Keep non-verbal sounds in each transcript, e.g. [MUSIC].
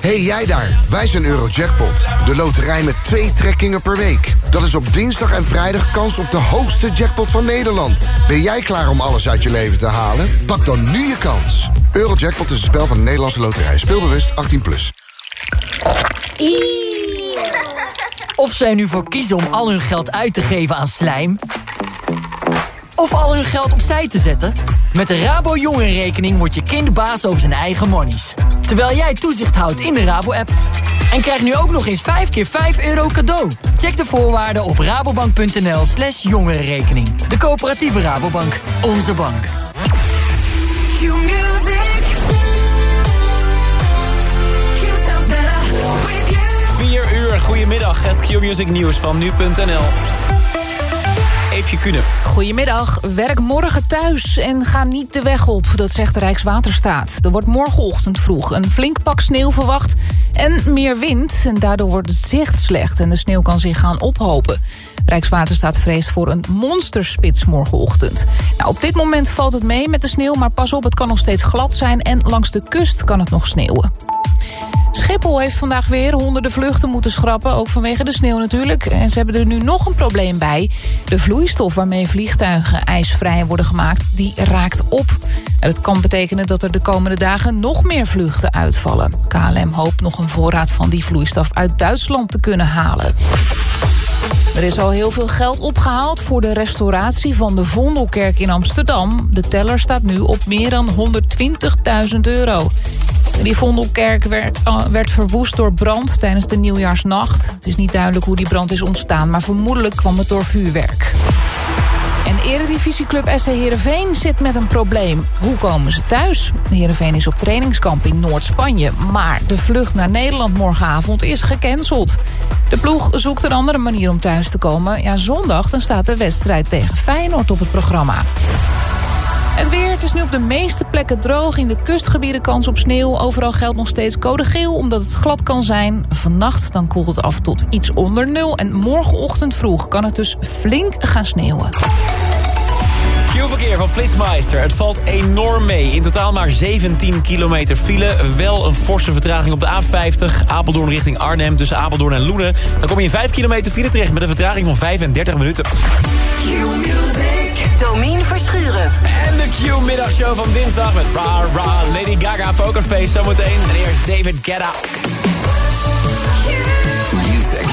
Hey, jij daar, wij zijn Eurojackpot. De loterij met twee trekkingen per week. Dat is op dinsdag en vrijdag kans op de hoogste jackpot van Nederland. Ben jij klaar om alles uit je leven te halen? Pak dan nu je kans. Eurojackpot is een spel van de Nederlandse loterij. Speelbewust 18+. Plus. Of zij nu voor kiezen om al hun geld uit te geven aan slijm... of al hun geld opzij te zetten... met de Rabo Jongerenrekening wordt je kind baas over zijn eigen monies. Terwijl jij toezicht houdt in de Rabo-app. En krijg nu ook nog eens 5 keer 5 euro cadeau. Check de voorwaarden op rabobank.nl slash jongerenrekening. De coöperatieve Rabobank. Onze bank. Vier uur, goedemiddag. Het Q-Music nieuws van nu.nl. Kunnen. Goedemiddag. Werk morgen thuis en ga niet de weg op. Dat zegt de Rijkswaterstaat. Er wordt morgenochtend vroeg een flink pak sneeuw verwacht... en meer wind. En daardoor wordt het zicht slecht en de sneeuw kan zich gaan ophopen. Rijkswaterstaat vreest voor een monsterspits morgenochtend. Nou, op dit moment valt het mee met de sneeuw... maar pas op, het kan nog steeds glad zijn... en langs de kust kan het nog sneeuwen. Schiphol heeft vandaag weer honderden vluchten moeten schrappen. Ook vanwege de sneeuw natuurlijk. En ze hebben er nu nog een probleem bij. De vloeistof waarmee vliegtuigen ijsvrij worden gemaakt, die raakt op. En dat kan betekenen dat er de komende dagen nog meer vluchten uitvallen. KLM hoopt nog een voorraad van die vloeistof uit Duitsland te kunnen halen. Er is al heel veel geld opgehaald voor de restauratie van de Vondelkerk in Amsterdam. De teller staat nu op meer dan 120.000 euro. Die Vondelkerk werd, uh, werd verwoest door brand tijdens de nieuwjaarsnacht. Het is niet duidelijk hoe die brand is ontstaan, maar vermoedelijk kwam het door vuurwerk. En eredivisieclub SC Heerenveen zit met een probleem. Hoe komen ze thuis? Heerenveen is op trainingskamp in Noord-Spanje. Maar de vlucht naar Nederland morgenavond is gecanceld. De ploeg zoekt een andere manier om thuis te komen. Ja, zondag dan staat de wedstrijd tegen Feyenoord op het programma. Het weer, het is nu op de meeste plekken droog. In de kustgebieden kans op sneeuw. Overal geldt nog steeds code geel, omdat het glad kan zijn. Vannacht dan koelt het af tot iets onder nul. En morgenochtend vroeg kan het dus flink gaan sneeuwen. Q-verkeer van Flitsmeister. Het valt enorm mee. In totaal maar 17 kilometer file. Wel een forse vertraging op de A50. Apeldoorn richting Arnhem tussen Apeldoorn en Loenen. Dan kom je in 5 kilometer file terecht met een vertraging van 35 minuten. Q-Music. Domien Verschuren. En de Q-middagshow van dinsdag met Ra Ra, Lady Gaga, Pokerface zometeen. En eerst David Guetta. Music.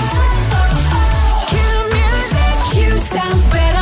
Q sounds better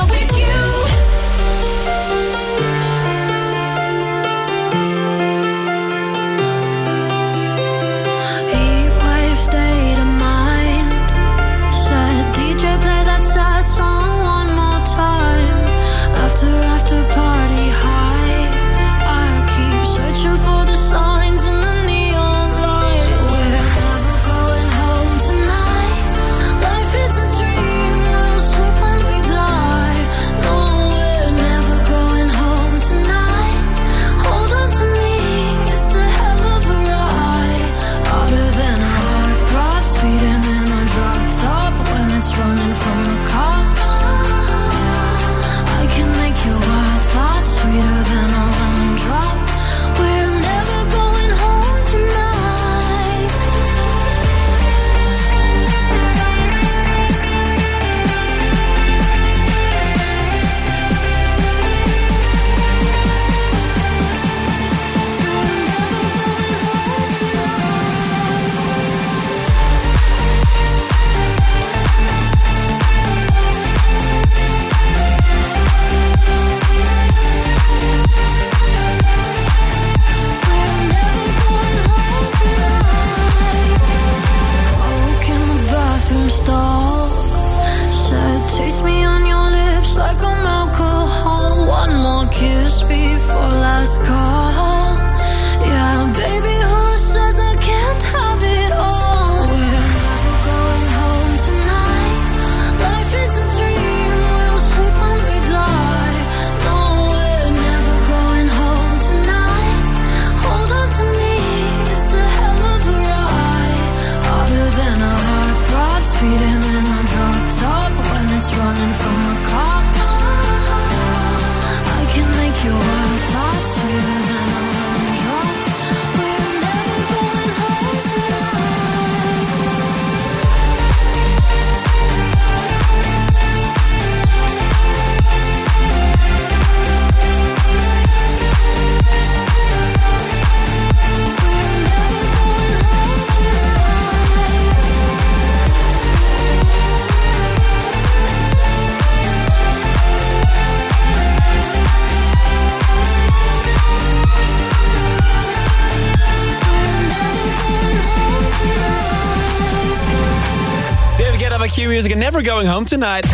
Q-Music en Never Going Home Tonight.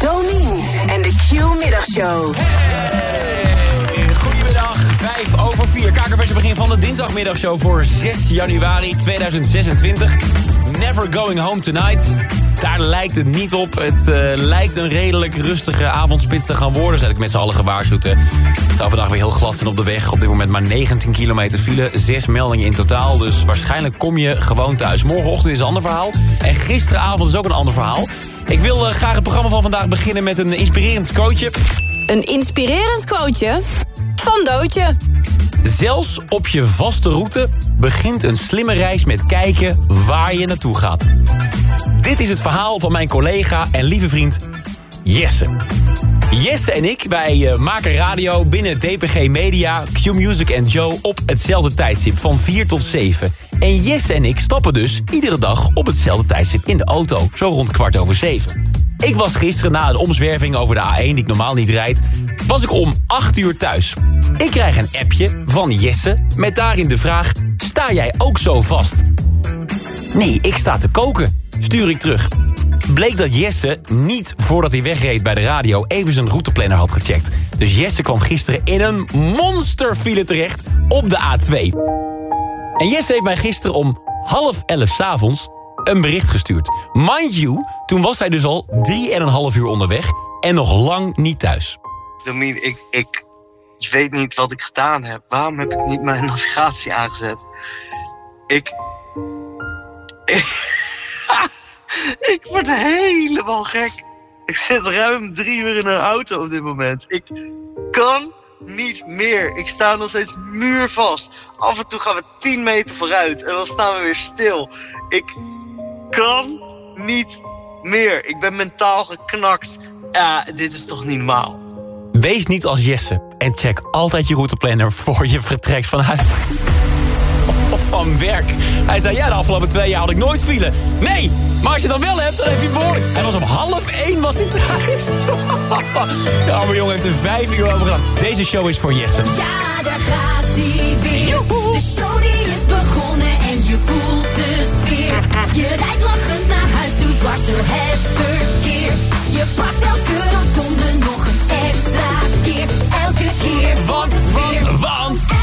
Domien en de Q-middagshow. Hey, goedemiddag, 5 over 4. Kakerverse begin van de dinsdagmiddagshow voor 6 januari 2026. Never Going Home Tonight. Daar lijkt het niet op. Het eh, lijkt een redelijk rustige avondspits te gaan worden. Zet ik met z'n allen gewaarschuwd. hè. Het zou vandaag weer heel glad zijn op de weg. Op dit moment maar 19 kilometer file. Zes meldingen in totaal. Dus waarschijnlijk kom je gewoon thuis. Morgenochtend is een ander verhaal. En gisteravond is ook een ander verhaal. Ik wil eh, graag het programma van vandaag beginnen met een inspirerend quoteje. Een inspirerend quoteje van Doodje. Zelfs op je vaste route begint een slimme reis met kijken waar je naartoe gaat. Dit is het verhaal van mijn collega en lieve vriend Jesse. Jesse en ik, wij eh, maken radio binnen DPG Media, Q-Music en Joe op hetzelfde tijdstip van 4 tot 7. En Jesse en ik stappen dus iedere dag op hetzelfde tijdstip in de auto, zo rond kwart over 7. Ik was gisteren na een omzwerving over de A1 die ik normaal niet rijd... was ik om 8 uur thuis. Ik krijg een appje van Jesse met daarin de vraag... sta jij ook zo vast? Nee, ik sta te koken, stuur ik terug. Bleek dat Jesse niet voordat hij wegreed bij de radio... even zijn routeplanner had gecheckt. Dus Jesse kwam gisteren in een monsterfile terecht op de A2. En Jesse heeft mij gisteren om half elf 's avonds een bericht gestuurd. Mind you, toen was hij dus al 3,5 uur onderweg... en nog lang niet thuis. Domien, ik, ik weet niet wat ik gedaan heb. Waarom heb ik niet mijn [LAUGHS] navigatie aangezet? Ik, [LAUGHS] word helemaal gek. Ik zit ruim drie uur in een auto op dit moment. Ik kan niet meer. Ik sta nog steeds muurvast. Af en toe gaan we 10 meter vooruit en dan staan we weer stil. Ik kan niet meer. Ik ben mentaal geknakt. Ja, dit is toch niet normaal. Wees niet als Jesse en check altijd je routeplanner voor je vertrekt van huis. Van werk. Hij zei, ja, de afgelopen twee jaar had ik nooit file. Nee, maar als je het dan wel hebt, dan heb je behoorlijk. Hij was om half één was hij thuis. [LAUGHS] De arme jongen heeft er vijf uur over gehad. Deze show is voor Jesse. Ja, daar gaat hij weer. De show die is begonnen en je voelt de sfeer. Je rijdt lachend naar huis, doet dwars door het verkeer. Je pakt elke rotonde nog een extra keer. Elke keer Want, want, want...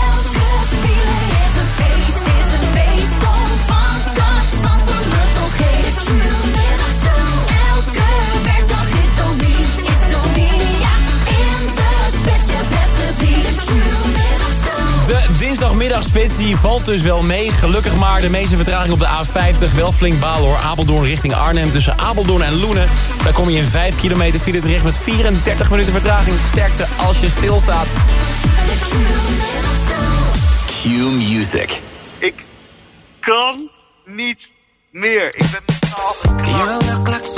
dinsdagmiddagspits die valt dus wel mee. Gelukkig maar de meeste vertraging op de A50. Wel flink balen hoor. Apeldoorn richting Arnhem tussen Apeldoorn en Loenen. Daar kom je in 5 kilometer file terecht met 34 minuten vertraging. Sterkte als je stilstaat. Q-Music. Ik kan niet meer. Ik ben mentaal geknakt.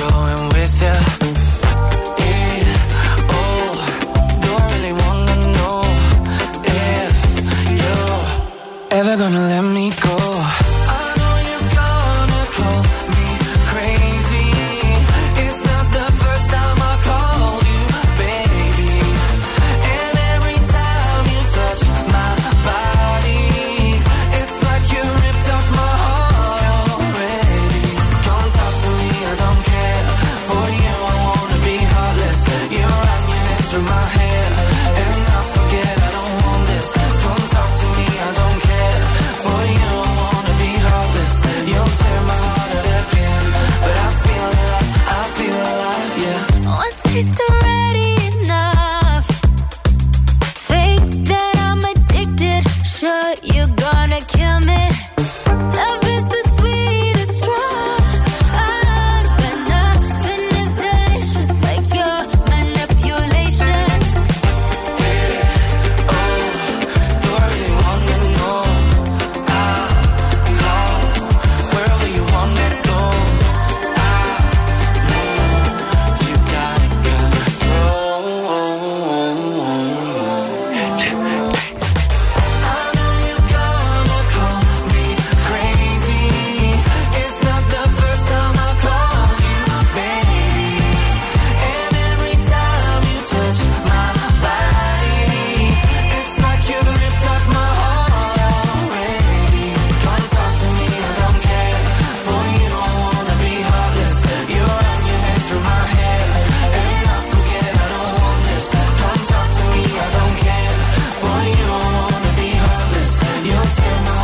tell my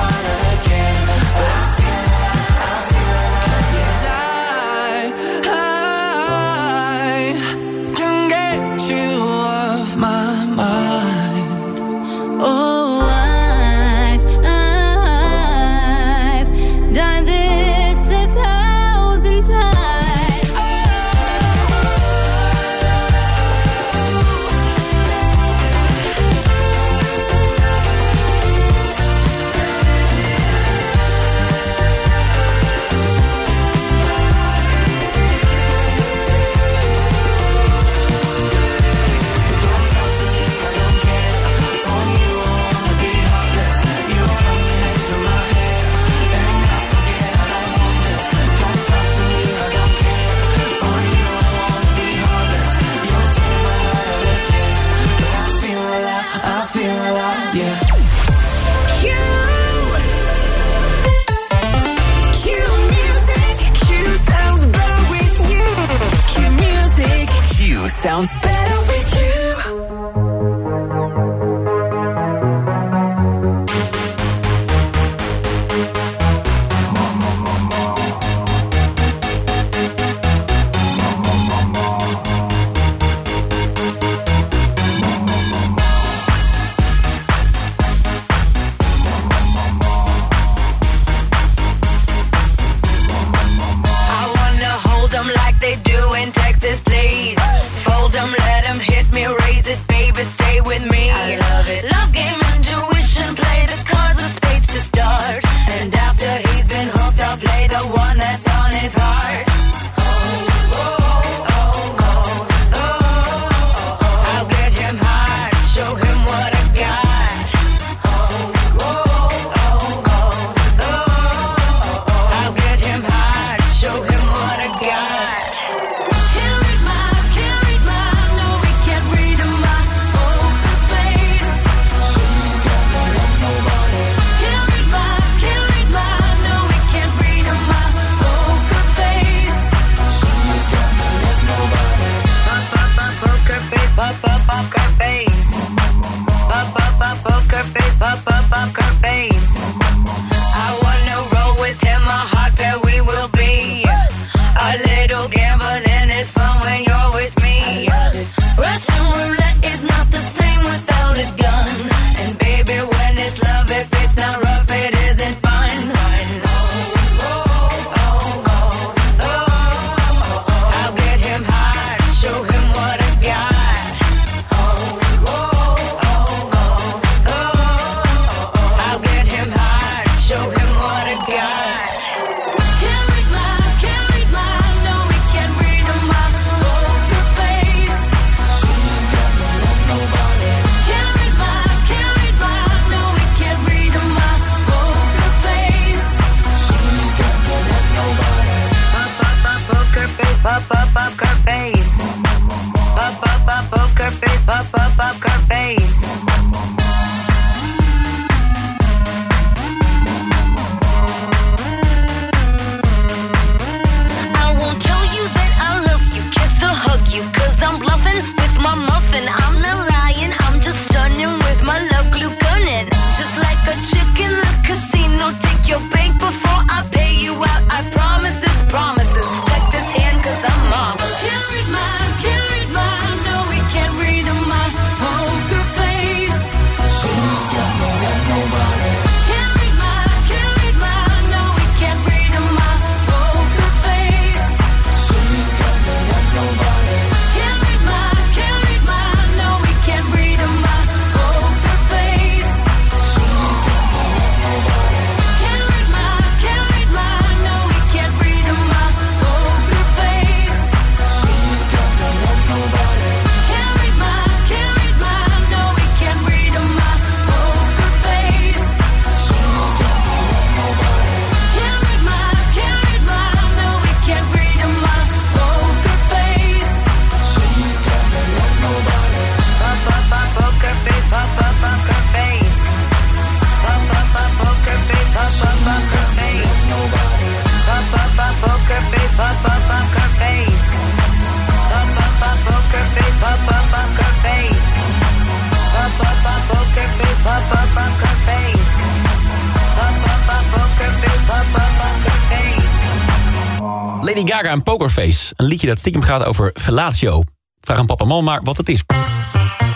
Gaga en Pokerface. Een liedje dat stiekem gaat over fellatio. Vraag aan papa en maar wat het is.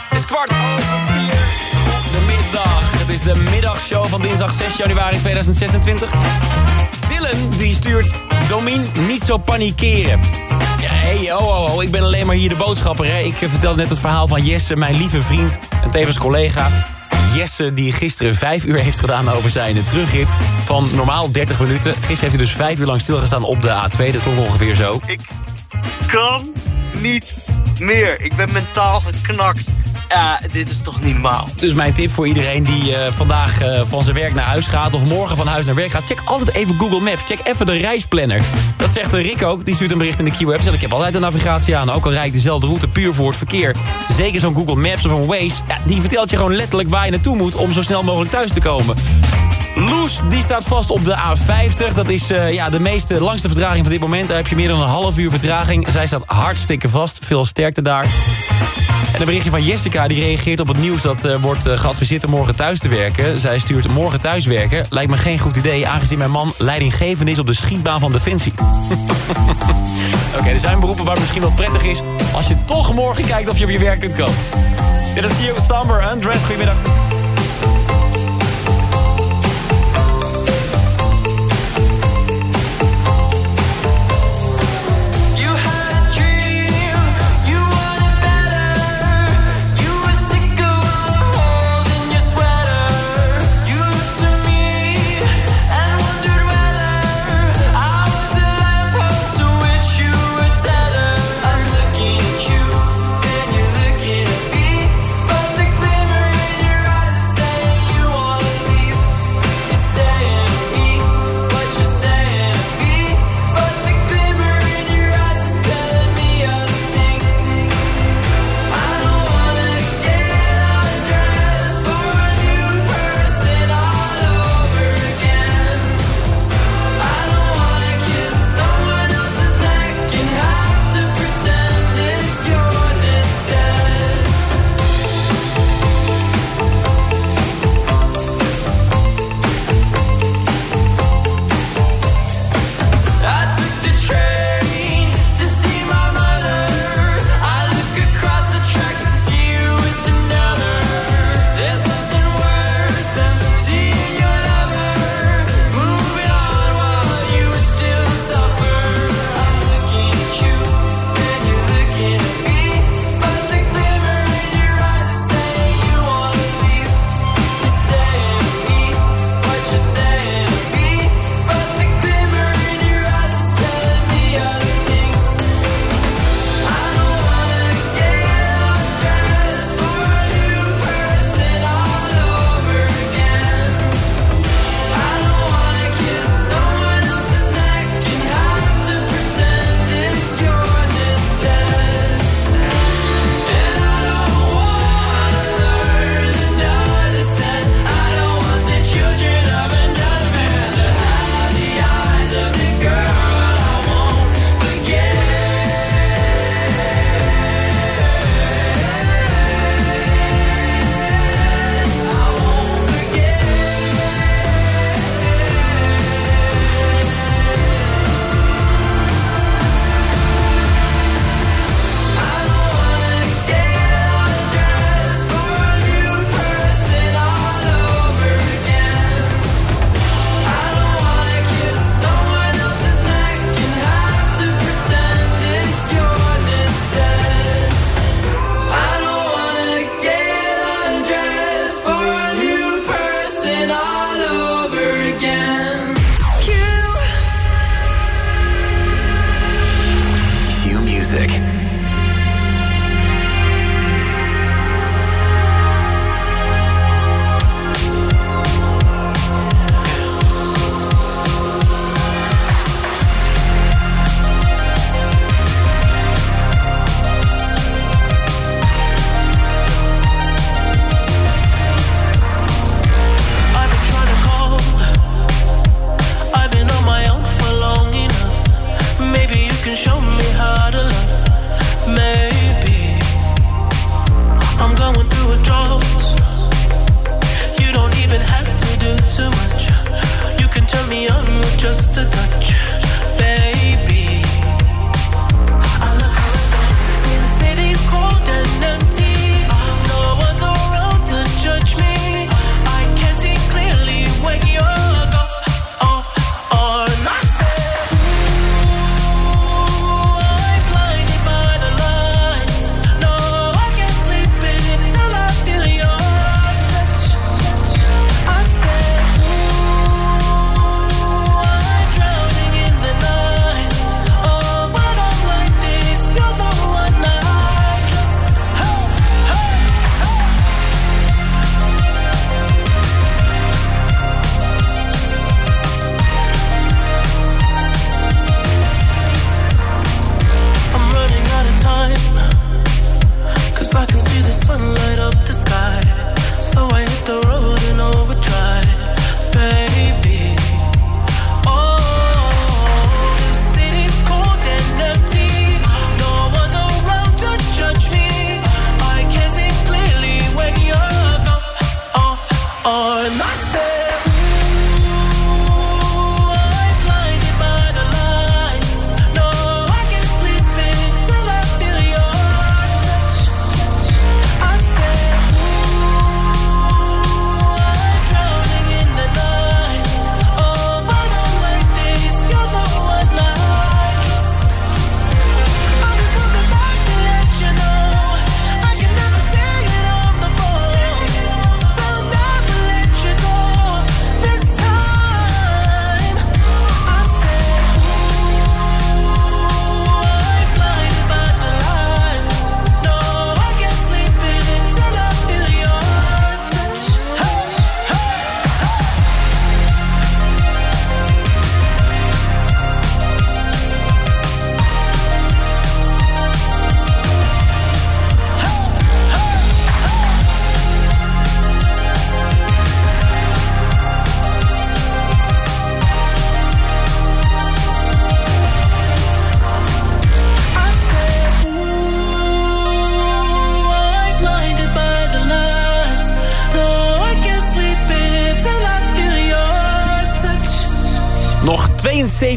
Het is kwart over vier. De middag. Het is de middagshow van dinsdag 6 januari 2026. Dylan die stuurt Domien niet zo panikeren. Ja, hey, oh, oh, oh, ik ben alleen maar hier de boodschapper. Hè. Ik eh, vertelde net het verhaal van Jesse, mijn lieve vriend en tevens collega. Jesse die gisteren vijf uur heeft gedaan over zijn terugrit van normaal 30 minuten. Gisteren heeft hij dus vijf uur lang stilgestaan op de A2. Dat klonk ongeveer zo. kan niet meer. Ik ben mentaal geknakt. Ja, dit is toch niet normaal. Dus mijn tip voor iedereen die eh, vandaag eh, van zijn werk naar huis gaat... of morgen van huis naar werk gaat... check altijd even Google Maps. Check even de reisplanner. Dat zegt Rick ook. Die stuurt een bericht in de Q-app. Ik heb altijd de navigatie aan. Ook al rijd ik dezelfde route puur voor het verkeer. Zeker zo'n Google Maps of een Waze. Ja, die vertelt je gewoon letterlijk waar je naartoe moet... om zo snel mogelijk thuis te komen. Loes, die staat vast op de A50. Dat is eh, ja, de meeste langste vertraging van dit moment. Daar heb je meer dan een half uur vertraging. Zij staat hartstikke vast. Veel sterkte daar. En een berichtje van Jessica die reageert op het nieuws... dat eh, wordt eh, geadviseerd om morgen thuis te werken. Zij stuurt morgen thuiswerken. Lijkt me geen goed idee, aangezien mijn man leidinggevend is... op de schietbaan van Defensie. [LAUGHS] Oké, er zijn beroepen waar het misschien wel prettig is... als je toch morgen kijkt of je op je werk kunt komen. Dit is Kio Summer, Undress. Goedemiddag.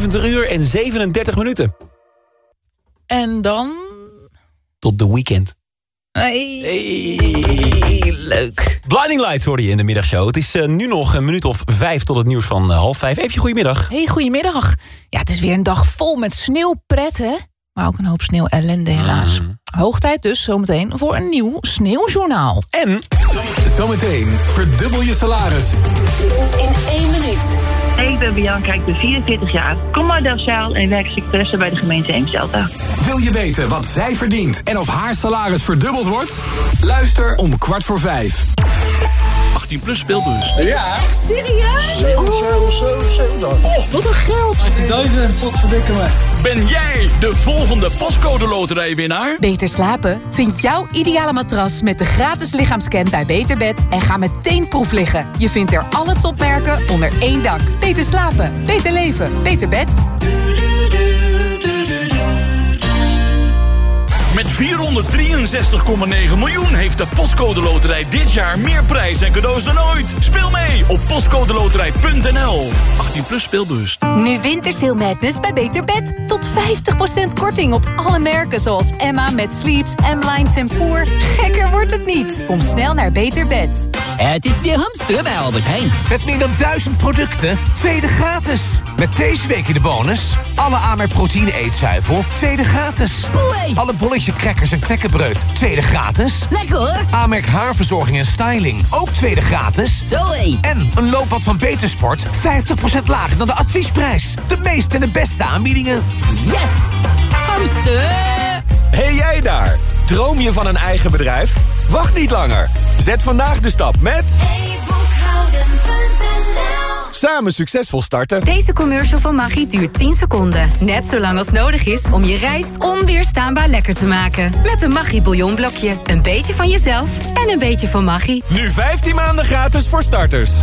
72 uur en 37 minuten. En dan... Tot de weekend. Hey. Leuk. Blinding Lights hoorde je in de middagshow. Het is eh, nu nog een minuut of vijf tot het nieuws van eh, half vijf. Even goedemiddag. Hey, goedemiddag. Ja, het is weer een dag vol met sneeuwpret, hè? Maar ook een hoop sneeuw-ellende, helaas. Hoog tijd dus zometeen voor een nieuw sneeuwjournaal. En... Zometeen verdubbel je salaris. In één minuut. Ik ben Bianca, ik ben 44 jaar. Kom uit Delfzijl en werk secretaresse bij de gemeente Eemsdelta. Wil je weten wat zij verdient en of haar salaris verdubbeld wordt? Luister om kwart voor vijf. 18 plus speelbus. Ja. Echt serieus? Oh, wat een geld. 18.000. Wat verdikken me. Ben jij de volgende pascode loterijwinnaar? Beter slapen? Vind jouw ideale matras met de gratis lichaamscan bij Beterbed en ga meteen proef liggen. Je vindt er alle topmerken onder één dak. Beter slapen, beter leven, beter bed. 463,9 miljoen heeft de Postcode Loterij dit jaar meer prijs en cadeaus dan ooit. Speel mee op postcodeloterij.nl. 18 plus speelbewust. Nu Wintersail Madness bij Beter Bed. Tot 50% korting op alle merken zoals Emma met Sleeps, M-Line Tempoor. Gekker wordt het niet. Kom snel naar Beter Bed. Het is weer hamsteren bij Albert Heijn. Met meer dan duizend producten, tweede gratis. Met deze week in de bonus... alle Amerk proteïne eetzuivel, tweede gratis. Alle bolletje crackers en knekkenbreud, tweede gratis. Lekker hoor. Amerk haarverzorging en styling, ook tweede gratis. Zoé. En een loopbad van Betersport, 50% lager dan de adviesprijs. De meeste en de beste aanbiedingen. Yes! Hamster! Hey jij daar! Droom je van een eigen bedrijf? Wacht niet langer. Zet vandaag de stap met... Samen succesvol starten. Deze commercial van Maggi duurt 10 seconden. Net zo lang als nodig is om je rijst onweerstaanbaar lekker te maken. Met een Maggi bouillonblokje. Een beetje van jezelf en een beetje van Maggi. Nu 15 maanden gratis voor starters.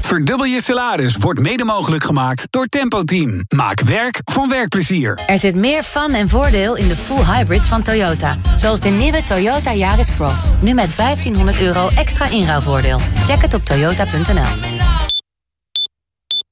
Verdubbel je salaris wordt mede mogelijk gemaakt door Tempo Team. Maak werk van werkplezier. Er zit meer fun en voordeel in de full hybrids van Toyota. Zoals de nieuwe Toyota Yaris Cross. Nu met 1500 euro extra inruilvoordeel. Check het op toyota.nl.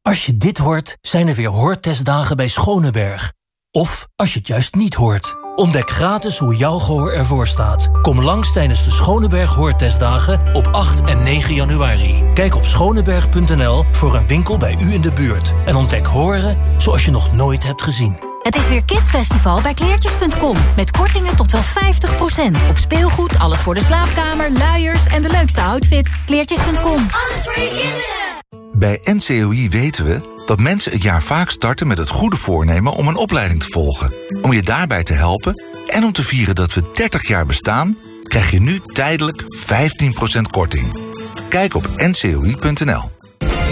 Als je dit hoort, zijn er weer hoortestdagen bij Schoneberg. Of als je het juist niet hoort. Ontdek gratis hoe jouw gehoor ervoor staat. Kom langs tijdens de Schoneberg Hoortestdagen op 8 en 9 januari. Kijk op schoneberg.nl voor een winkel bij u in de buurt. En ontdek horen zoals je nog nooit hebt gezien. Het is weer Kidsfestival bij kleertjes.com. Met kortingen tot wel 50%. Op speelgoed, alles voor de slaapkamer, luiers en de leukste outfits. Kleertjes.com. Alles voor je kinderen. Bij NCOI weten we dat mensen het jaar vaak starten met het goede voornemen om een opleiding te volgen. Om je daarbij te helpen en om te vieren dat we 30 jaar bestaan, krijg je nu tijdelijk 15% korting. Kijk op ncoi.nl.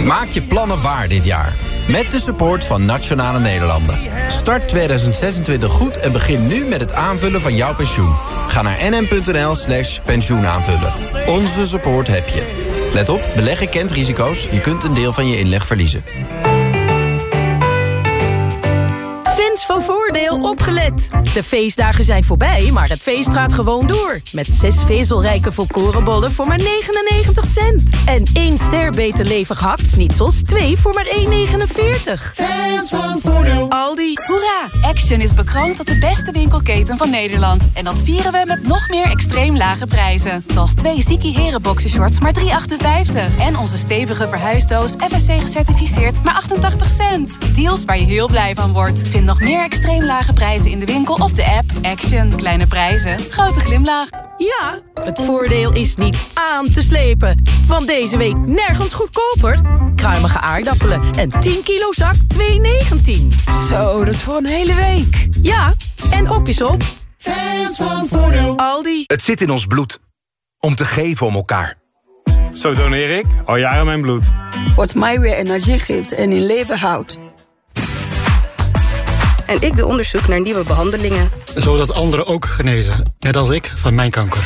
Maak je plannen waar dit jaar. Met de support van Nationale Nederlanden. Start 2026 goed en begin nu met het aanvullen van jouw pensioen. Ga naar nm.nl slash pensioenaanvullen. Onze support heb je. Let op, beleggen kent risico's. Je kunt een deel van je inleg verliezen. Van Voordeel opgelet. De feestdagen zijn voorbij, maar het feest gaat gewoon door. Met zes vezelrijke volkorenbollen voor maar 99 cent. En één ster beter levig hakt-snitsels, twee voor maar 1,49. Fans van Voordeel. Aldi. Hoera! Action is bekroond tot de beste winkelketen van Nederland. En dat vieren we met nog meer extreem lage prijzen. Zoals twee Ziki Heren boxershorts maar 3,58. En onze stevige verhuisdoos FSC gecertificeerd maar 88 cent. Deals waar je heel blij van wordt. Vind nog meer extreem lage prijzen in de winkel of de app. Action. Kleine prijzen. Grote glimlach. Ja, het voordeel is niet aan te slepen. Want deze week nergens goedkoper. Kruimige aardappelen en 10 kilo zak 2,19. Zo, dat is voor een hele week. Ja, en op is op. Fans van Voordeel. Aldi. Het zit in ons bloed. Om te geven om elkaar. Zo doneer ik al jaren mijn bloed. Wat mij weer energie geeft en in leven houdt. En ik doe onderzoek naar nieuwe behandelingen. Zodat anderen ook genezen, net als ik van mijn kanker.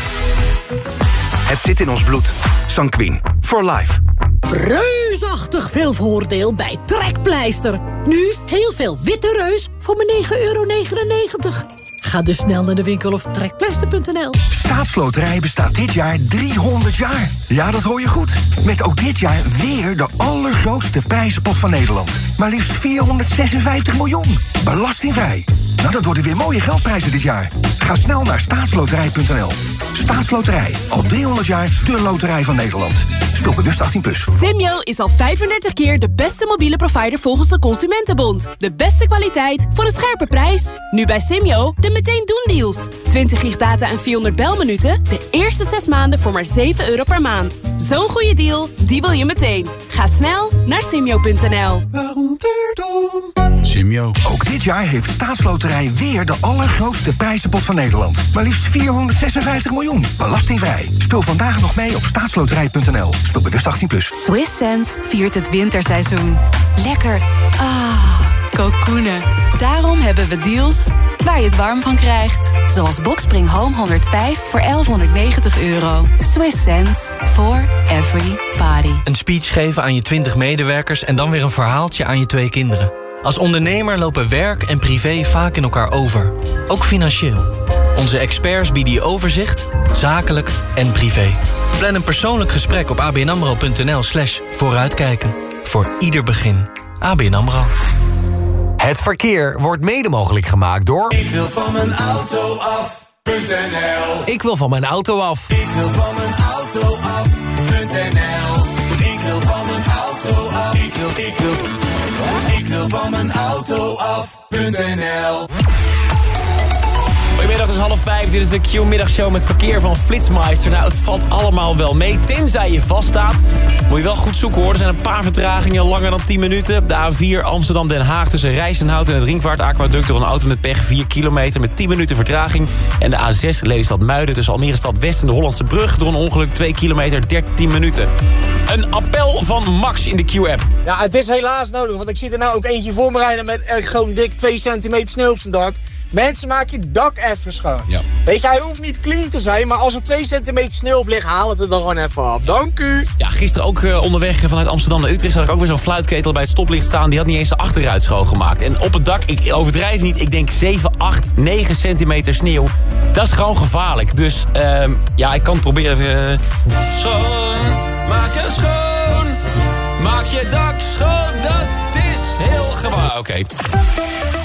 Het zit in ons bloed. Sanquin. For life. Reusachtig veel voordeel bij Trekpleister. Nu heel veel witte reus voor maar 9,99 euro. Ga dus snel naar de winkel of trekpleister.nl. Staatsloterij bestaat dit jaar 300 jaar. Ja, dat hoor je goed. Met ook dit jaar weer de allergrootste prijzenpot van Nederland. Maar liefst 456 miljoen. Belastingvrij. Nou, dat worden weer mooie geldprijzen dit jaar. Ga snel naar staatsloterij.nl. Staatsloterij. Al 300 jaar de loterij van Nederland. Speel bewust 18+. Plus. Simyo is al 35 keer de beste mobiele provider volgens de Consumentenbond. De beste kwaliteit voor een scherpe prijs. Nu bij Simyo de meteen doen deals. 20 gig data en 400 belminuten. De eerste 6 maanden voor maar 7 euro per maand. Zo'n goede deal, die wil je meteen. Ga snel naar simyo.nl. Simio. Ook dit jaar heeft Staatsloterij weer de allergrootste prijzenpot van Nederland. Maar liefst 456 miljoen. Belastingvrij. Speel vandaag nog mee op staatsloterij.nl. Speel bewust 18+. Plus. Swiss Sense viert het winterseizoen. Lekker. Ah, kokoenen. Daarom hebben we deals waar je het warm van krijgt. Zoals Boxspring Home 105 voor 1190 euro. Swiss sense for every body. Een speech geven aan je 20 medewerkers en dan weer een verhaaltje aan je twee kinderen. Als ondernemer lopen werk en privé vaak in elkaar over. Ook financieel. Onze experts bieden je overzicht, zakelijk en privé. Plan een persoonlijk gesprek op abnamro.nl slash vooruitkijken. Voor ieder begin. ABN AMRO. Het verkeer wordt mede mogelijk gemaakt door... Ik wil van mijn auto af.nl Ik wil van mijn auto af. Ik wil van mijn auto af.nl Ik wil van mijn auto af. Ik wil, ik wil, ik wil van mijn auto af.nl Goedemiddag, is half vijf. Dit is de Q-middagshow met verkeer van Flitsmeister. Nou, het valt allemaal wel mee. Tenzij je vaststaat, moet je wel goed zoeken hoor. Er zijn een paar vertragingen langer dan 10 minuten. De A4 Amsterdam-Den Haag tussen Rijsenhout en het Ringvaart-aquaduct... door een auto met pech 4 kilometer met 10 minuten vertraging. En de A6 Lelystad-Muiden tussen Almere Stad West en de Hollandse Brug... door een ongeluk 2 kilometer 13 minuten. Een appel van Max in de Q-app. Ja, het is helaas nodig, want ik zie er nou ook eentje voor me rijden... met eh, gewoon dik 2 centimeter sneeuw op zijn dak. Mensen, maak je dak even schoon. Ja. Weet je, hij hoeft niet clean te zijn, maar als er 2 centimeter sneeuw op ligt, haal het er dan gewoon even af. Dank u. Ja, gisteren ook eh, onderweg vanuit Amsterdam naar Utrecht... zag ik ook weer zo'n fluitketel bij het stoplicht staan. Die had niet eens de achteruit schoongemaakt. En op het dak, ik overdrijf niet, ik denk 7, 8, 9 centimeter sneeuw. Dat is gewoon gevaarlijk. Dus ehm, ja, ik kan het proberen even... eh, schoon, maak je schoon. Maak je dak schoon, dat is heel gevaarlijk. Oké.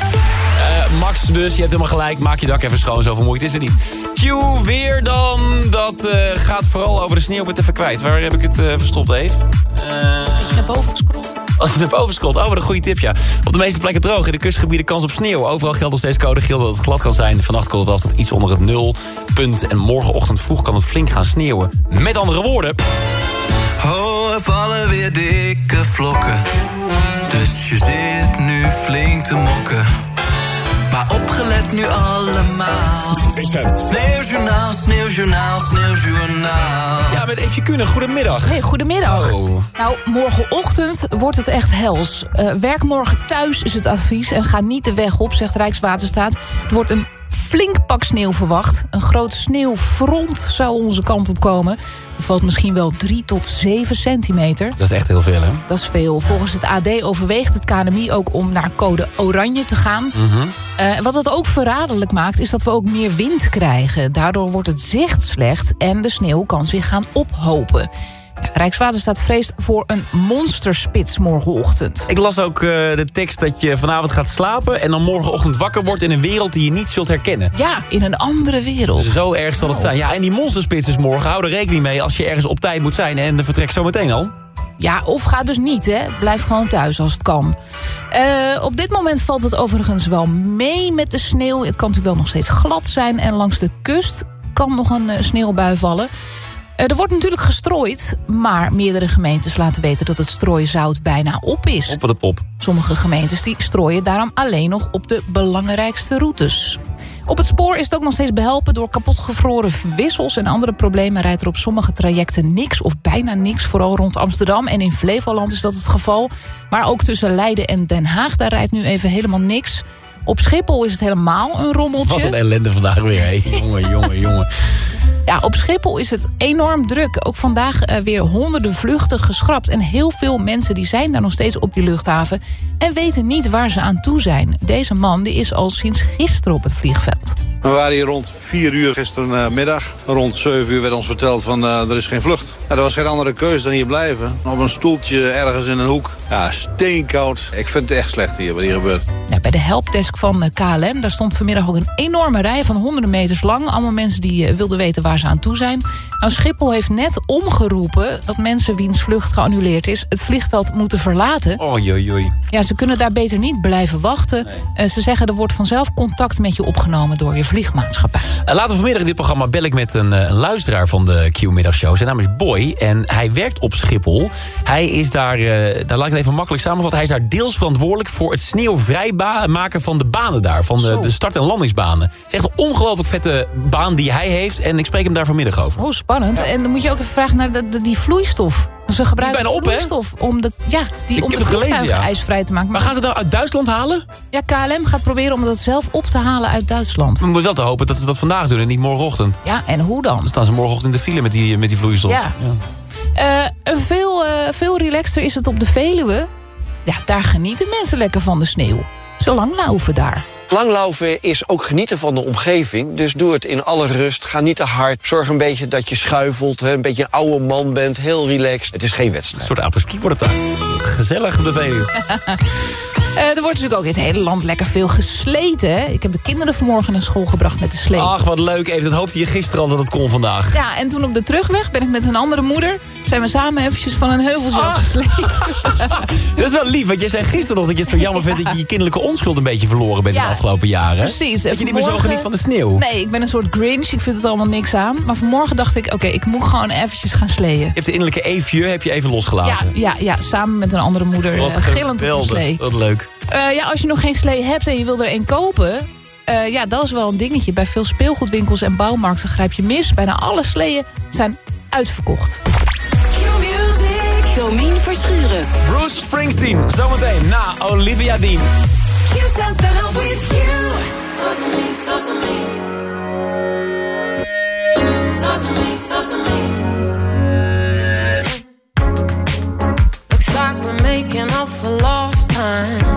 Max dus, je hebt helemaal gelijk. Maak je dak even schoon, zo vermoeid is het niet. Q weer dan. Dat eh, gaat vooral over de sneeuw. Ik ben het even kwijt. Waar heb ik het eh, verstopt, Eve? Als je naar boven scrolt. [LAUGHS] Als je naar boven scrolt. Oh, wat een goede tip, ja. Op de meeste plekken droog. In de kustgebieden kans op sneeuw. Overal geldt nog steeds code geel dat het glad kan zijn. Vannacht komt het altijd iets onder het nulpunt. En morgenochtend vroeg kan het flink gaan sneeuwen. Met andere woorden... Oh, er vallen weer dikke vlokken. Dus je zit nu flink te mokken. Maar opgelet nu allemaal. Sneeuwjournaal, sneeuwjournaal, sneeuwjournaal. Ja, met even kunnen. Goedemiddag. Hey, goedemiddag. Oh. Nou, morgenochtend wordt het echt hels. Eh, werk morgen thuis is het advies en ga niet de weg op, zegt Rijkswaterstaat. Er wordt een flink pak sneeuw verwacht. Een groot sneeuwfront zou onze kant op komen. Er valt misschien wel 3 tot 7 centimeter. Dat is echt heel veel, hè? Dat is veel. Volgens het AD overweegt het KNMI ook om naar code oranje te gaan. Mhm. Eh, wat dat ook verraderlijk maakt, is dat we ook meer wind krijgen. Daardoor wordt het zicht slecht en de sneeuw kan zich gaan ophopen. Rijkswaterstaat vreest voor een monsterspits morgenochtend. Ik las ook eh, de tekst dat je vanavond gaat slapen... en dan morgenochtend wakker wordt in een wereld die je niet zult herkennen. Ja, in een andere wereld. Dus zo erg zal het zijn. Ja, en die monsterspits is morgen. Hou er rekening mee als je ergens op tijd moet zijn... en de vertrek zo meteen al. Ja, of ga dus niet, hè. Blijf gewoon thuis als het kan. Eh, op dit moment valt het overigens wel mee met de sneeuw. Het kan natuurlijk wel nog steeds glad zijn. En langs de kust kan nog een eh, sneeuwbui vallen. Eh, er wordt natuurlijk gestrooid, maar meerdere gemeentes laten weten dat het strooizout bijna op is. Op de pop. Sommige gemeentes die strooien daarom alleen nog op de belangrijkste routes. Op het spoor is het ook nog steeds behelpen door kapotgevroren wissels en andere problemen rijdt er op sommige trajecten niks of bijna niks, vooral rond Amsterdam en in Flevoland is dat het geval. Maar ook tussen Leiden en Den Haag, daar rijdt nu even helemaal niks. Op Schiphol is het helemaal een rommeltje. Wat een ellende vandaag weer, hé. jongen, jongen, jongen. Op Schiphol is het enorm druk. Ook vandaag eh, weer honderden vluchten geschrapt. En heel veel mensen die zijn daar nog steeds op die luchthaven... en weten niet waar ze aan toe zijn. Deze man die is al sinds gisteren op het vliegveld. We waren hier rond 4 uur gisterenmiddag. Rond 7 uur werd ons verteld van uh, er is geen vlucht. Ja, er was geen andere keuze dan hier blijven. Op een stoeltje ergens in een hoek. Ja, steenkoud. Ik vind het echt slecht hier wat hier gebeurt. Ja, bij de helpdesk van eh, KLM daar stond vanmiddag ook een enorme rij van honderden meters lang. Allemaal mensen die uh, wilden weten waar ze aan toe zijn. Nou, Schiphol heeft net omgeroepen dat mensen wiens vlucht geannuleerd is... het vliegveld moeten verlaten. Oei, oei, oei. Ja, ze kunnen daar beter niet blijven wachten. Nee. ze zeggen er wordt vanzelf contact met je opgenomen door je vliegmaatschappij. Uh, later vanmiddag in dit programma bel ik met een, een luisteraar van de Q-middagshow. Zijn naam is Boy en hij werkt op Schiphol. Hij is daar, daar laat ik het even makkelijk samenvatten... hij is daar deels verantwoordelijk voor het sneeuwvrij maken van de banen daar. Van de, de start- en landingsbanen. Het is echt een ongelooflijk vette baan die hij heeft. En ik spreek hem daar vanmiddag over. Oh, spannend. En dan moet je ook even vragen naar de, de, die vloeistof. Ze gebruiken bijna op, vloeistof om de, ja, die, ik om de ja. ijsvrij te maken. Maar gaan ze dat uit Duitsland halen? Ja, KLM gaat proberen om dat zelf op te halen uit Duitsland. We moeten wel te hopen dat ze dat vandaag doen en niet morgenochtend. Ja, en hoe dan? Dan staan ze morgenochtend in de file met die, met die vloeistof. Ja. ja. Uh, veel, uh, veel relaxter is het op de Veluwe. Ja, daar genieten mensen lekker van de sneeuw. Ze langlaufen daar. Langlaufen is ook genieten van de omgeving. Dus doe het in alle rust. Ga niet te hard. Zorg een beetje dat je schuifelt. Een beetje een oude man bent. Heel relaxed. Het is geen wedstrijd. Een soort apres-ski wordt het daar. Gezellig op de Veluwe. [LAUGHS] er wordt natuurlijk ook in het hele land lekker veel gesleten. Ik heb de kinderen vanmorgen naar school gebracht met de slee. Ach, wat leuk. Even, dat hoopte je gisteren al dat het kon vandaag. Ja, en toen op de terugweg ben ik met een andere moeder... zijn we samen eventjes van een heuvel zo gesleten. [LAUGHS] dat is wel lief, want jij zei gisteren nog dat je het zo jammer vindt... dat je je kinderlijke onschuld een beetje verloren bent ja, de afgelopen jaren. Precies. Dat je niet meer zo geniet van de sneeuw. Nee, ik ben een soort grinch. Ik vind het allemaal niks aan. Maar vanmorgen dacht ik, oké, ik moet gewoon eventjes gaan sleeën. Je hebt de innerlijke eefje heb je even losgelaten. Ja, ja, ja samen met een andere moeder. Wat uh, gillend op de slee. Wat leuk. Uh, ja, als je nog geen slee hebt en je wil er een kopen... Uh, ja, dat is wel een dingetje. Bij veel speelgoedwinkels en bouwmarkten grijp je mis. Bijna alle sleeën zijn uitverkocht. Domien Verschuren. Bruce Springsteen, zometeen na Olivia Dean. Q sounds better with you. Talk to me, talk to me. Talk to me, talk to me. Looks like we're making up for lost time.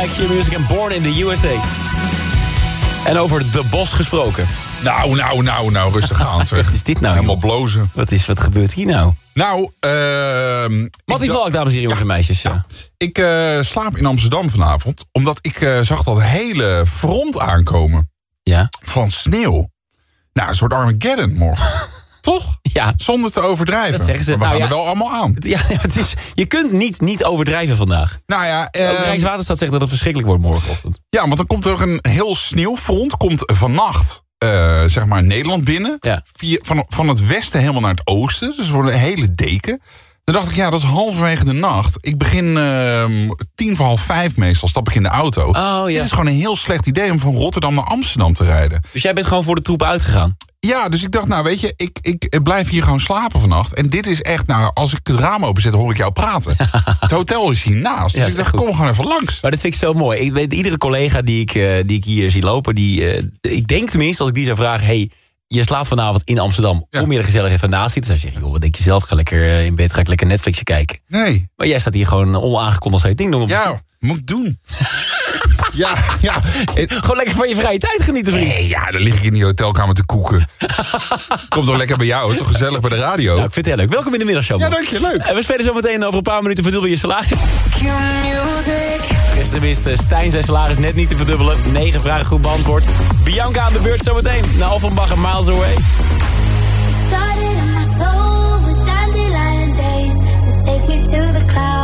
Boss bij Q-Music en Born in the USA. En over The Boss gesproken. Nou, nou, nou, nou, rustig [LAUGHS] aan. Zeg. Wat is dit nou? Helemaal blozen. Wat, is, wat gebeurt hier nou? Nou, ehm... Mattie ik- Valk, dames en heren, jongens en meisjes. Ja. Ik eh, slaap in Amsterdam vanavond, omdat ik eh, zag dat hele front aankomen. Ja. Van sneeuw. Nou, een soort Armageddon morgen. [LAUGHS] Toch? Ja. Zonder te overdrijven. Dat zeggen ze. Maar we Nou gaan ja. er wel allemaal aan. Ja, [LAUGHS] het is, je kunt niet, niet overdrijven vandaag. Nou ja, Ook eh, Rijkswaterstaat zegt dat het verschrikkelijk wordt morgenochtend. ja, want dan komt er een heel sneeuwfront. Komt vannacht, eh, zeg maar, Nederland binnen. Via, van, van het westen helemaal naar het oosten. Dus voor een hele deken. Dan dacht ik, ja, dat is halverwege de nacht. Ik begin ehm, tien voor half vijf meestal, stap ik in de auto. Oh, ja. Dit is gewoon een heel slecht idee om van Rotterdam naar Amsterdam te rijden. Dus jij bent gewoon voor de troep uitgegaan? Ja, dus ik dacht, nou weet je, ik, ik blijf hier gewoon slapen vannacht. En dit is echt, nou, als ik het raam openzet, hoor ik jou praten. [LAUGHS] het hotel is hiernaast. Dus Ja, ik dacht, goed. kom gewoon even langs. Maar dat vind ik zo mooi. Ik weet, iedere collega die ik, eh, die ik hier zie lopen, die, eh, ik denk tenminste, als ik die zou vragen... Hey, je slaapt vanavond in Amsterdam, kom je er gezellig even naast zitten? Dan zeg je, joh, wat denk je zelf? Ga lekker eh, in bed, ga ik lekker Netflixje kijken. Nee. Maar jij staat hier gewoon onaangekondigd als je ding doen. Op. Ja, moet doen. [LAUGHS] ja, ja. Gewoon lekker van je vrije tijd genieten, vriend. Nee, ja, dan lig ik in die hotelkamer te koeken. [LAUGHS] Kom toch lekker bij jou, is toch gezellig bij de radio? Nou, ik vind het heel leuk. Welkom in de middagshow. Ja, dank je, leuk. En we spelen zo meteen over een paar minuten verdubbel je salaris. Gisteren wist eh, Stijn zijn salaris net niet te verdubbelen. Negen vragen goed beantwoord. Bianca aan de beurt zometeen. Na Offenbach en Miles Away. Started in my soul with dandelion days. So take me to the clouds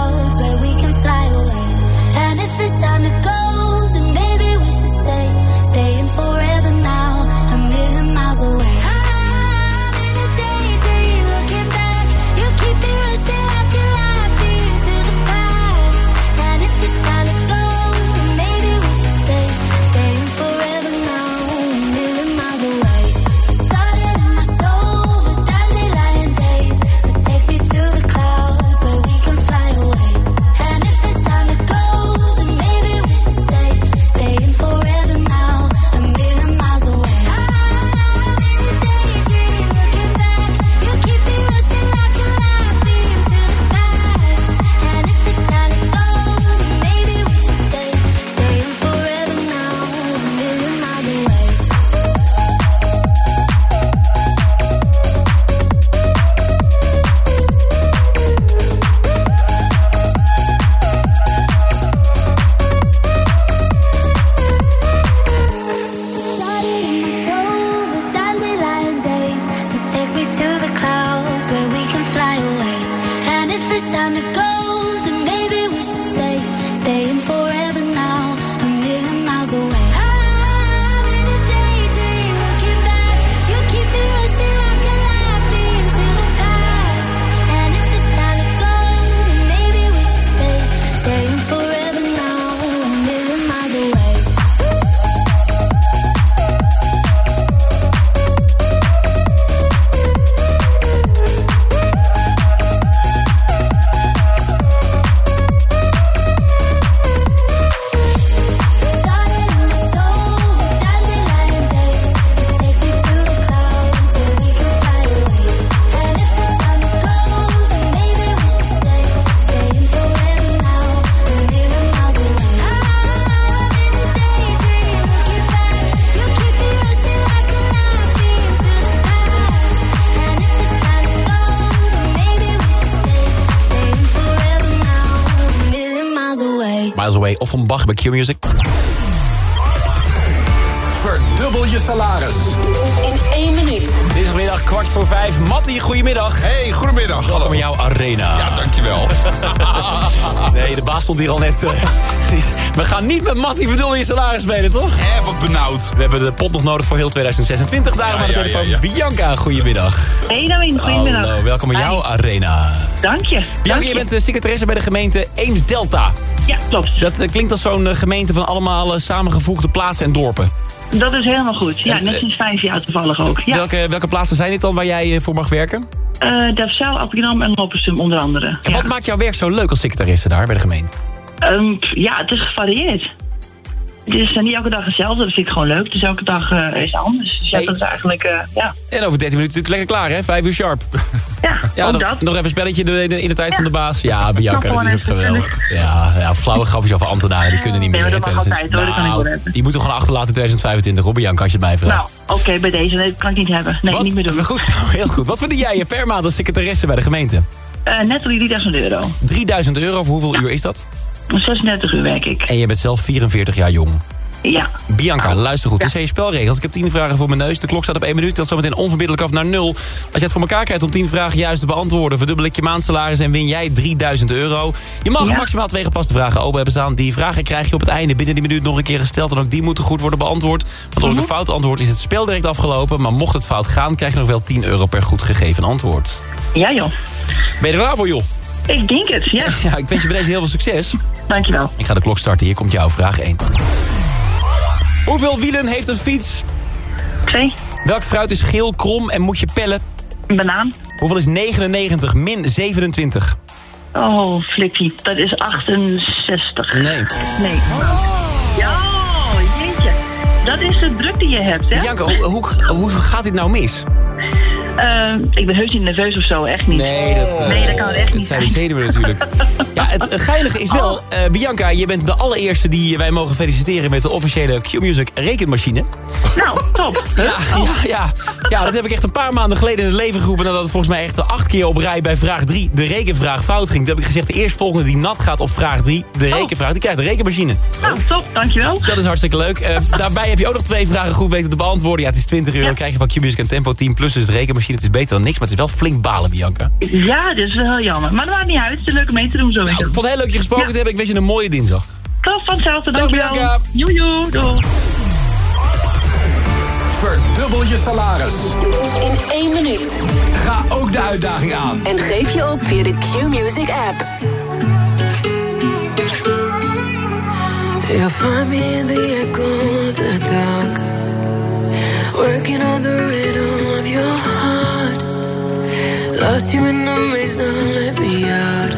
Away, Offenbach bij Q-Music. Je salaris. In één minuut. Dinsdagmiddag kwart voor vijf. Mattie, goedemiddag. Hey, goedemiddag. Welkom in jouw arena. Ja, dankjewel. [LAUGHS] nee, de baas stond hier al net. eh, [LAUGHS] We gaan niet met Mattie verdubbel je salaris spelen, toch? Hé, wat benauwd. We hebben de pot nog nodig voor heel 2026. Daarom aan de ja, telefoon ja, Bianca, goedemiddag. Hey Damien, goedemiddag. Hallo, welkom in jouw arena. Dank je. Bianca, je bent de secretaresse bij de gemeente Eems-Delta. Ja, klopt. Dat eh, klinkt als zo'n eh, gemeente van allemaal samengevoegde plaatsen en dorpen. Dat is helemaal goed. Ja, net eh, sinds vijf jaar toevallig ook. Ja. Welke, welke plaatsen zijn dit dan waar jij eh, voor mag werken? Eh Delfzijl, Appingedam en Loppersum onder andere. En wat maakt jouw werk zo leuk als secretaresse daar bij de gemeente? Ehm, ja, het is gevarieerd. Het is eh, niet elke dag hetzelfde, dat vind ik gewoon leuk. Dus elke dag eh, is anders. Dus ja, dat is eigenlijk, eh, ja. En over 13 minuten natuurlijk lekker klaar, hè? Vijf uur sharp. [LAUGHS] Ja, ook nog, dat. nog even een spelletje in de, in de- tijd van de baas. Ja, [LAUGHS] Bianca, dat is ook geweldig. Ja, ja, flauwe grapjes over ambtenaren, die kunnen niet Nee, meer. maar dat in mag 2000 altijd, hoor, dat kan ik Nou, wel hebben. Die moeten we gewoon achterlaten in 2025, hoor, Bianca, als je het mij vraagt. Nou, oké, bij deze. Nee, kan ik niet hebben. Nee, niet meer doen. Goed, [LAUGHS] heel goed. Wat verdien jij je per maand als secretaresse bij de gemeente? Eh netto die 3000 euro. 3000 euro, voor hoeveel uur is dat? 36 uur werk ik. En je bent zelf 44 jaar jong. Ja. Bianca, luister goed. Dit zijn je spelregels. Ik heb 10 vragen voor mijn neus. De klok staat op 1 minuut. Dat zometeen onverbiddelijk af naar 0. Als je het voor elkaar krijgt om 10 vragen juist te beantwoorden... verdubbel ik je maandsalaris en win jij 3000 euro. Je mag Ja. maximaal twee gepaste vragen open hebben staan. Die vragen krijg je op het einde binnen die minuut nog een keer gesteld. En ook die moeten goed worden beantwoord. Want door Mhm. een fout antwoord is het spel direct afgelopen. Maar mocht het fout gaan, krijg je nog wel 10 euro per goed gegeven antwoord. Ja, joh. Ben je er klaar voor, joh? Ik denk het, ja. [LAUGHS] Ja, ik wens je bij deze heel veel succes. Dankjewel. Ik ga de klok starten. Hier komt jouw vraag 1. Hoeveel wielen heeft een fiets? Twee. Welk fruit is geel, krom en moet je pellen? Een banaan. Hoeveel is 99 min 27? Oh, flikkie. Dat is 68. Nee. Nee. Ja, jeetje. Dat is de druk die je hebt, hè? Janko, hoe, hoe gaat dit nou mis? Eh, ik ben heus niet nerveus of zo, echt niet. Nee, dat, eh, nee, dat kan echt dat niet zijn de zenuwen natuurlijk. [LAUGHS] Ja, het eh, geinige is wel, eh, Bianca, je bent de allereerste die wij mogen feliciteren met de officiële Q-Music rekenmachine. Nou, top. [LAUGHS] Ja, ja, ja. ja, dat heb ik echt een paar maanden geleden in het leven geroepen... nadat het volgens mij echt de acht keer op rij bij vraag 3 de rekenvraag fout ging. Toen heb ik gezegd, de eerstvolgende die nat gaat op vraag 3, de rekenvraag, die krijgt de rekenmachine. Nou, top, dankjewel. Dat is hartstikke leuk. Eh, daarbij heb je ook nog twee vragen goed weten te beantwoorden. Ja, het is 20 euro, dan krijg je van Q-Music en Tempo 10 plus dus de rekenmachine. Het is beter dan niks, maar het is wel flink balen, Bianca. Ja, dit is wel heel jammer. Maar dat maakt niet uit. Het is leuk om mee te doen zo. Nou, ik vond het heel leuk je gesproken te hebben. Ik wens je een mooie dinsdag. Top, van hetzelfde. Dag. Bianca. Joejoe, doei. Verdubbel je salaris. In één minuut. Ga ook de uitdaging aan. En geef je op via de Q-Music app. You'll find me in the echo of the dark, working on the rhythm of your heart. Lost you in the maze, now let me out.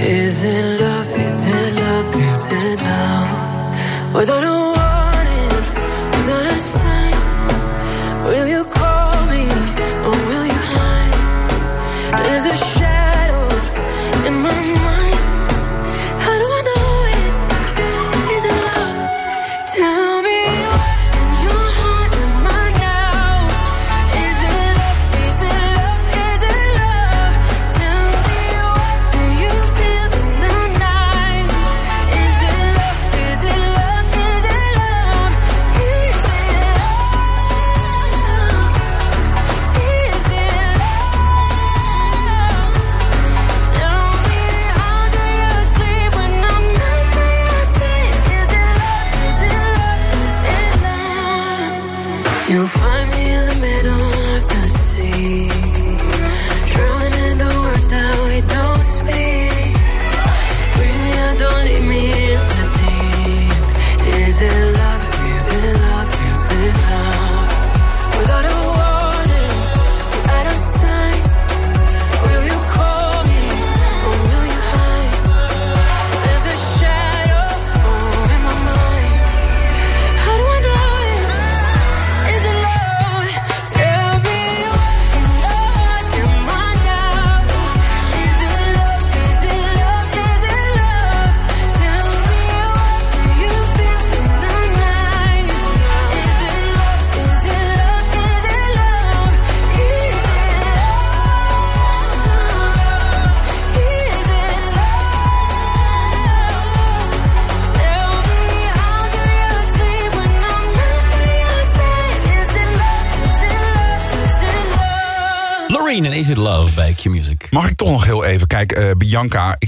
Is it love? Is it love? Is it love? Without a warning, without a sign, will you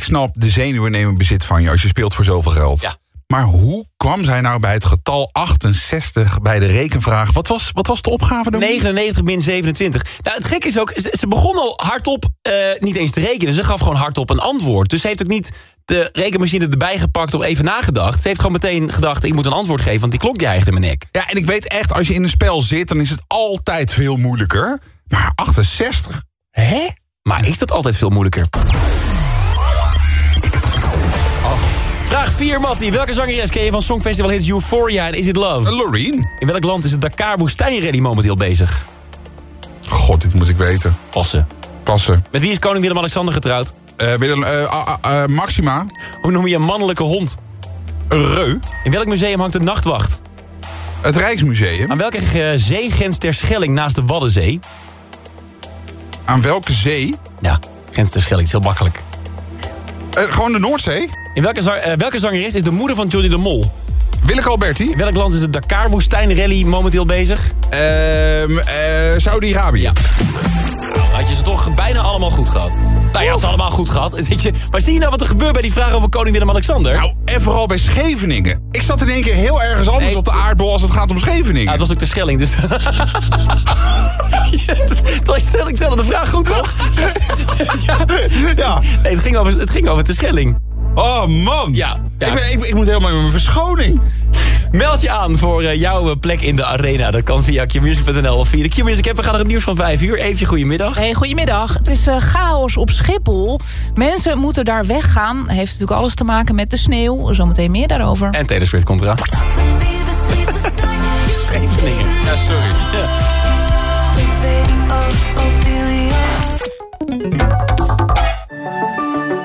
ik snap de zenuwen nemen bezit van je als je speelt voor zoveel geld. Ja. Maar hoe kwam zij nou bij het getal 68 bij de rekenvraag? Wat was, wat was de opgave dan? 99 min 27. Nou, het gekke is ook, ze, ze begon al hardop eh, niet eens te rekenen. Ze gaf gewoon hardop een antwoord. Dus ze heeft ook niet de rekenmachine erbij gepakt of even nagedacht. Ze heeft gewoon meteen gedacht, ik moet een antwoord geven... want die klok dreigt in mijn nek. Ja, en ik weet echt, als je in een spel zit, dan is het altijd veel moeilijker. Maar 68? Hè? Maar is dat altijd veel moeilijker? Vraag 4, Mattie. Welke zangeres ken je van Songfestival hits Euphoria en Is It Love? Loreen. In welk land is het Dakar woestijnrally momenteel bezig? God, dit moet ik weten. Passen. Klasse. Met wie is koning Willem-Alexander getrouwd? Eh, Willem, eh, ah, ah, eh, Maxima. Hoe noem je een mannelijke hond? Een reu. In welk museum hangt de nachtwacht? Het Rijksmuseum. Aan welke eh, zee grenst Terschelling naast de Waddenzee? Aan welke zee? Ja, grenst Terschelling, is heel makkelijk. Eh, gewoon de Noordzee? In welke, zang, eh, welke zangeres is de moeder van Johnny de Mol? Willeke Alberti. In welk land is de Dakar-woestijnrally momenteel bezig? Ehm eh, Saudi-Arabië. Had je ze toch bijna allemaal goed gehad? Nou ja, ze allemaal goed gehad. [LAUGHS] Maar zie je nou wat er gebeurt bij die vraag over koning Willem-Alexander? Nou, en vooral bij Scheveningen. Ik zat in één keer heel ergens anders Nee. op de aardbol als het gaat om Scheveningen. Ja, het was ook de Schelling, dus... [LAUGHS] ja, stel, ik stelde de vraag goed, toch? [LAUGHS] ja. Ja. Nee, het ging over, het ging over de Schelling. Oh man. Ja, ja. Ik, ben- ik, ik moet helemaal met mijn verschoning. Meld je aan voor eh, jouw eh, plek in de arena. Dat kan via qmusic.nl of via de Qmusic app. We gaan naar het nieuws van 5 uur. Even goedemiddag. Hey, goedemiddag. Het is eh, chaos op Schiphol. Mensen moeten daar weggaan. Heeft natuurlijk alles te maken met de sneeuw. Zometeen meer daarover. En Taylor Swift komt eraan. Scheveningen. Ja, sorry.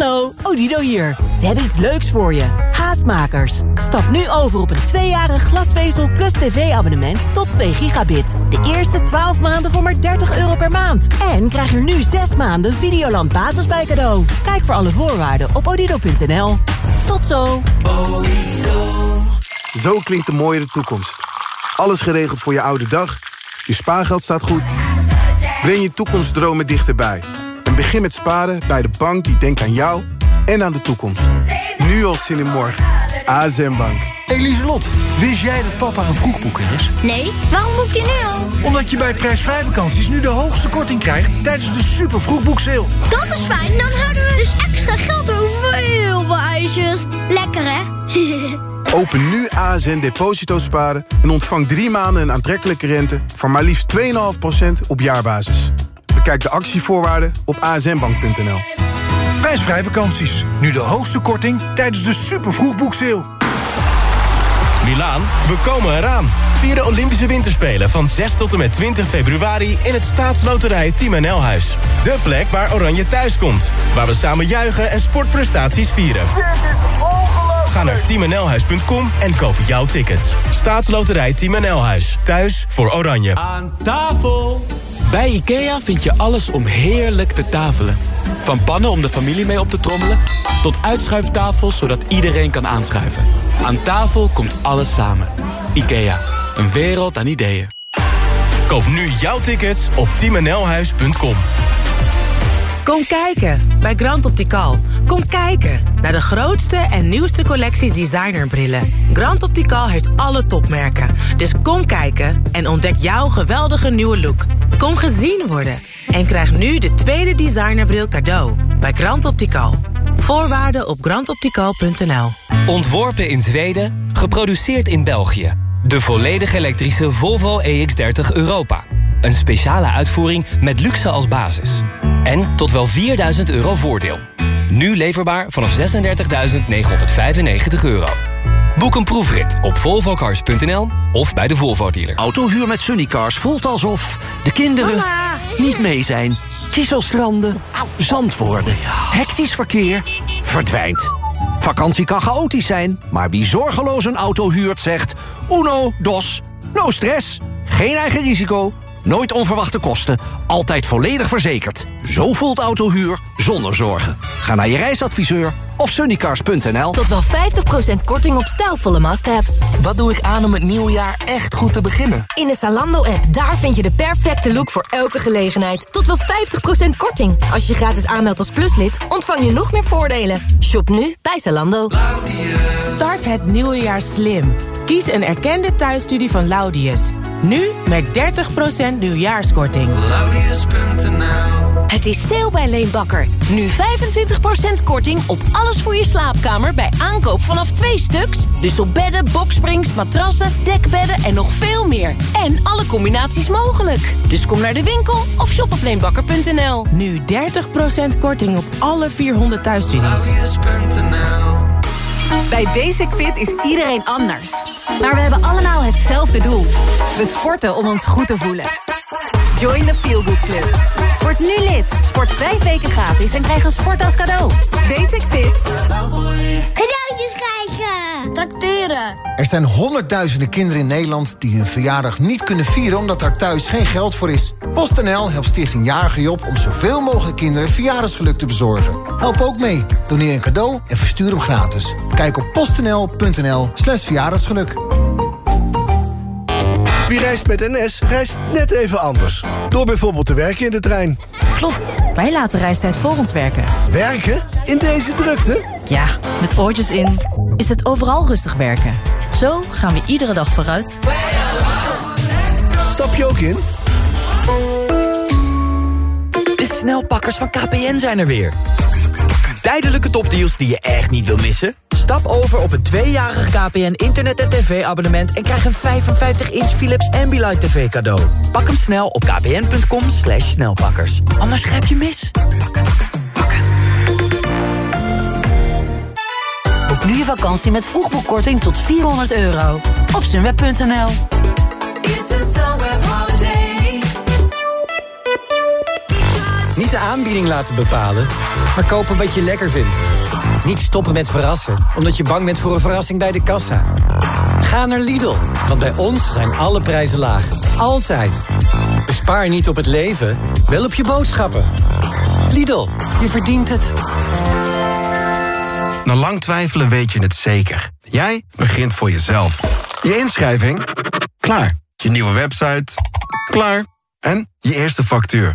Hallo, Odido hier. We hebben iets leuks voor je. Haastmakers. Stap nu over op een tweejarig glasvezel plus tv-abonnement tot 2 gigabit. De eerste 12 maanden voor maar 30 euro per maand. En krijg er nu 6 maanden Videoland Basis bij cadeau. Kijk voor alle voorwaarden op odido.nl. Tot zo. Zo klinkt de mooiere toekomst. Alles geregeld voor je oude dag. Je spaargeld staat goed. Breng je toekomstdromen dichterbij. En begin met sparen bij de bank die denkt aan jou en aan de toekomst. Nu al zin in morgen. ASM Bank. Eliselot, wist jij dat papa een vroegboeker is? Nee, waarom boek je nu al? Omdat je bij prijsvrij vakanties nu de hoogste korting krijgt tijdens de super vroegboekseil. Dat is fijn, dan houden we dus extra geld over voor heel veel ijsjes. Lekker hè? [LAUGHS] Open nu ASN Deposito Sparen en ontvang drie maanden een aantrekkelijke rente van maar liefst 2,5% op jaarbasis. Bekijk de actievoorwaarden op asnbank.nl. Prijsvrij vakanties, nu de hoogste korting tijdens de super vroegboekseil. Milaan, we komen eraan. Vier de Olympische Winterspelen van 6 tot en met 20 februari... in het staatsloterij Team NL Huis. De plek waar Oranje thuis komt. Waar we samen juichen en sportprestaties vieren. Dit is ongelooflijk! Ga naar teamnlhuis.com en koop jouw tickets. Staatsloterij Team NL Huis. Thuis voor Oranje. Aan tafel! Bij IKEA vind je alles om heerlijk te tafelen. Van pannen om de familie mee op te trommelen... tot uitschuiftafels zodat iedereen kan aanschuiven. Aan tafel komt alles samen. IKEA, een wereld aan ideeën. Koop nu jouw tickets op teamnlhuis.com. Kom kijken bij Grand Optical. Kom kijken naar de grootste en nieuwste collectie designerbrillen. Grand Optical heeft alle topmerken. Dus kom kijken en ontdek jouw geweldige nieuwe look. Kom gezien worden en krijg nu de tweede designerbril cadeau bij Grand Optical. Voorwaarden op grandoptical.nl. Ontworpen in Zweden, geproduceerd in België. De volledig elektrische Volvo EX30 Europa. Een speciale uitvoering met luxe als basis. En tot wel 4000 euro voordeel. Nu leverbaar vanaf 36.995 euro. Boek een proefrit op volvocars.nl of bij de Volvo dealer. Autohuur met Sunnycars voelt alsof de kinderen niet mee zijn. Kieselstranden, zand worden, hectisch verkeer, verdwijnt. Vakantie kan chaotisch zijn, maar wie zorgeloos een auto huurt zegt... uno, dos, no stress, geen eigen risico, nooit onverwachte kosten... altijd volledig verzekerd. Zo voelt autohuur zonder zorgen. Ga naar je reisadviseur of sunnycars.nl. Tot wel 50% korting op stijlvolle must-haves. Wat doe ik aan om het nieuwe jaar echt goed te beginnen? In de Zalando-app, daar vind je de perfecte look voor elke gelegenheid. Tot wel 50% korting. Als je gratis aanmeldt als pluslid, ontvang je nog meer voordelen. Shop nu bij Zalando. Start het nieuwe jaar slim. Kies een erkende thuisstudie van Laudius. Nu met 30% nieuwjaarskorting. Laudius.nl Het is sale bij Leenbakker. Nu 25% korting op alles voor je slaapkamer bij aankoop vanaf twee stuks. Dus op bedden, boksprings, matrassen, dekbedden en nog veel meer. En alle combinaties mogelijk. Dus kom naar de winkel of shop op leenbakker.nl. Nu 30% korting op alle 400 thuisstudies. Bij Basic Fit is iedereen anders. Maar we hebben allemaal hetzelfde doel. We sporten om ons goed te voelen. Join the Feel Good Club. Word nu lid. Sport vijf weken gratis en krijg een sport als cadeau. Basic Fit. Cadeautjes krijgen. Tracteren. Er zijn honderdduizenden kinderen in Nederland die hun verjaardag niet kunnen vieren omdat daar thuis geen geld voor is. PostNL helpt Stichting Jarige Job om zoveel mogelijk kinderen verjaardagsgeluk te bezorgen. Help ook mee. Doneer een cadeau en verstuur hem gratis. Kijk op postnl.nl slash verjaardagsgeluk. Wie reist met NS, reist net even anders. Door bijvoorbeeld te werken in de trein. Klopt. Wij laten reistijd voor ons werken. Werken? In deze drukte? Ja, met oortjes in is het overal rustig werken. Zo gaan we iedere dag vooruit. Stap je ook in? De snelpakkers van KPN zijn er weer. Tijdelijke topdeals die je echt niet wil missen? Stap over op een tweejarig KPN internet- en tv-abonnement... en krijg een 55-inch Philips Ambilight TV cadeau. Pak hem snel op kpn.com slash snelpakkers. Anders grijp je mis. Boek nu je vakantie met vroegboekkorting tot 400 euro. Op sunweb.nl Niet de aanbieding laten bepalen, maar kopen wat je lekker vindt. Niet stoppen met verrassen, omdat je bang bent voor een verrassing bij de kassa. Ga naar Lidl, want bij ons zijn alle prijzen laag. Altijd. Bespaar niet op het leven, wel op je boodschappen. Lidl, je verdient het. Na lang twijfelen weet je het zeker. Jij begint voor jezelf. Je inschrijving? Klaar. Je nieuwe website? Klaar. En je eerste factuur?